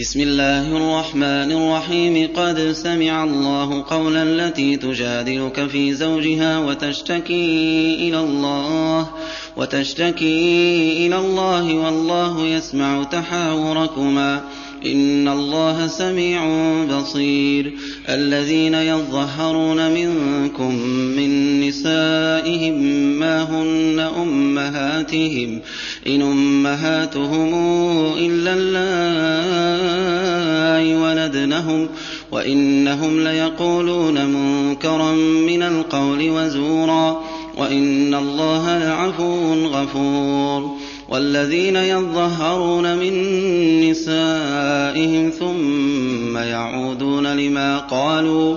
بسم الله الرحمن الرحيم قد سمع الله قول التي تجادلك في زوجها وتشتكي إلى الله وتشتكي إلى الله والله يسمع تحاوركما إن الله سميع بصير الذين يظهرون منكم من نسائهم ما هن أمهاتهم إن أمهاتهم إلا اللائي ولدنهم وإنهم ليقولون منكرا من القول وزورا وإن الله لعفو غفور والذين يظهرون من نسائهم ثم يعودون لما قالوا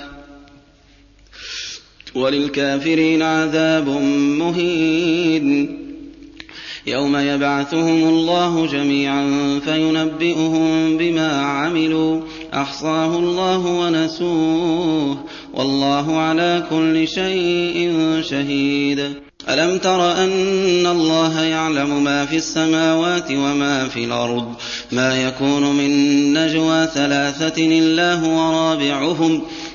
وللكافرين عذاب مهين. يوم يبعثهم الله جميعا فينبئهم بما عملوا. أحصاه الله ونسوه. والله على كل شيء شهيد. ألم تر أن الله يعلم ما في السماوات وما في الأرض؟ ما يكون من نجوى ثلاثة إلا هو رابعهم.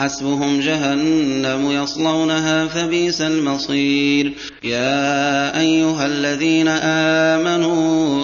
حسبهم جهنم يصلونها فبئس المصير. يا أيها الذين آمنوا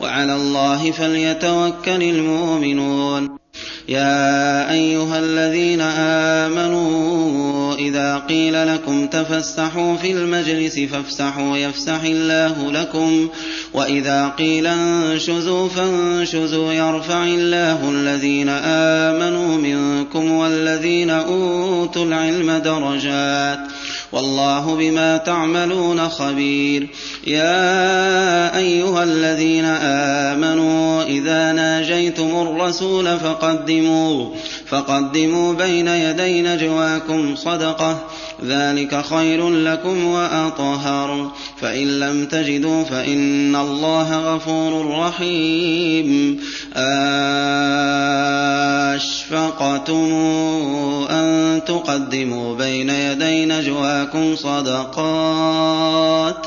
وعلى الله فليتوكل المؤمنون. يا أيها الذين آمنوا إذا قيل لكم تفسحوا في المجلس فافسحوا يفسح الله لكم. وإذا قيل انشزوا فانشزوا يرفع الله الذين آمنوا منكم والذين أوتوا العلم درجات. والله بما تعملون خبير. يا أيها الذين آمنوا إذا ناجيتم الرسول فقدموا فقدموا بين يدي نجواكم صدقة. ذلك خير لكم وأطهر. فإن لم تجدوا فإن الله غفور رحيم. أشفقتم أن تقدموا بين يدي نجواكم صدقات.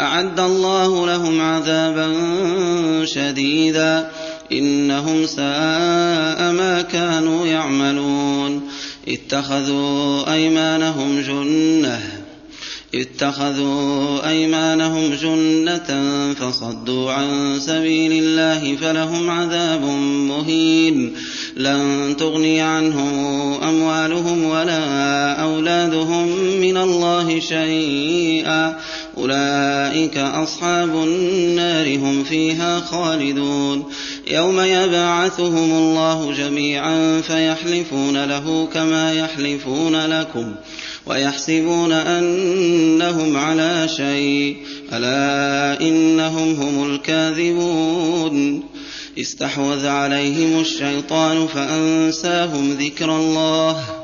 أعد الله لهم عذابا شديدا إنهم ساء ما كانوا يعملون اتخذوا أيمانهم جنة اتخذوا أيمانهم جنة فصدوا عن سبيل الله فلهم عذاب مهين لن تغني عنهم أموالهم ولا أولادهم من الله شيئا أولئك أصحاب النار هم فيها خالدون. يوم يبعثهم الله جميعا فيحلفون له كما يحلفون لكم ويحسبون أنهم على شيء. ألا إنهم هم الكاذبون. استحوذ عليهم الشيطان فأنساهم ذكر الله.